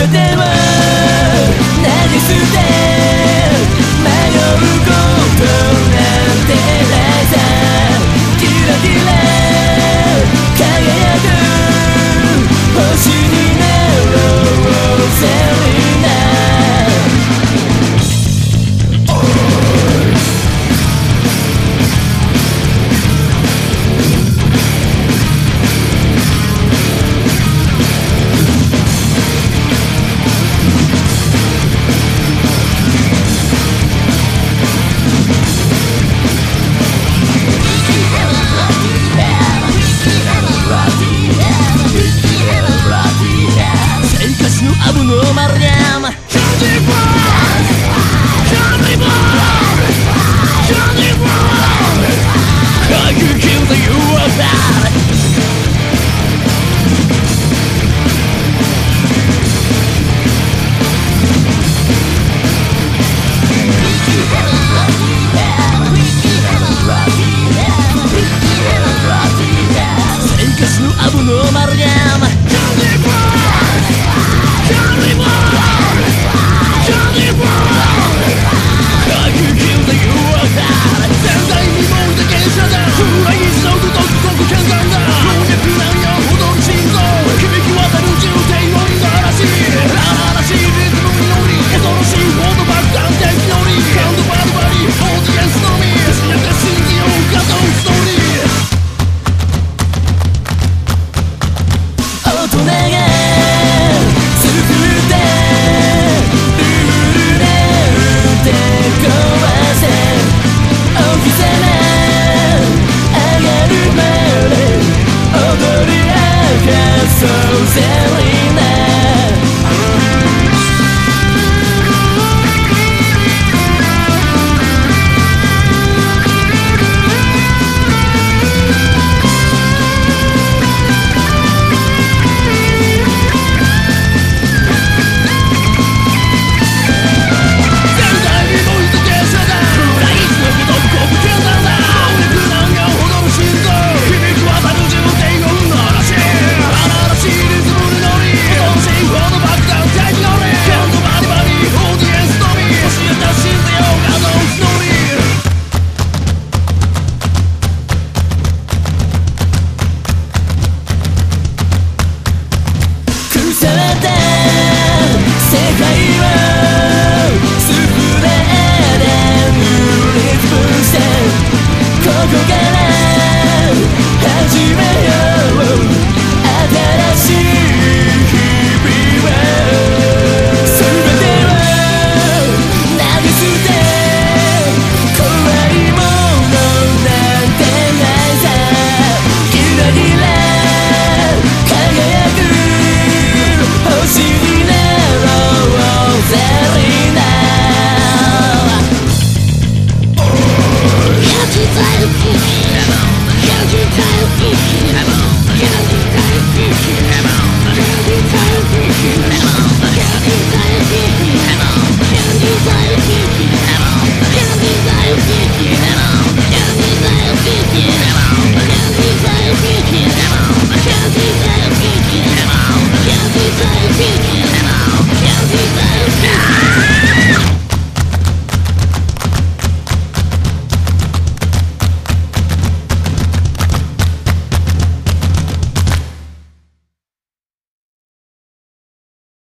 全ては so silly Can you tell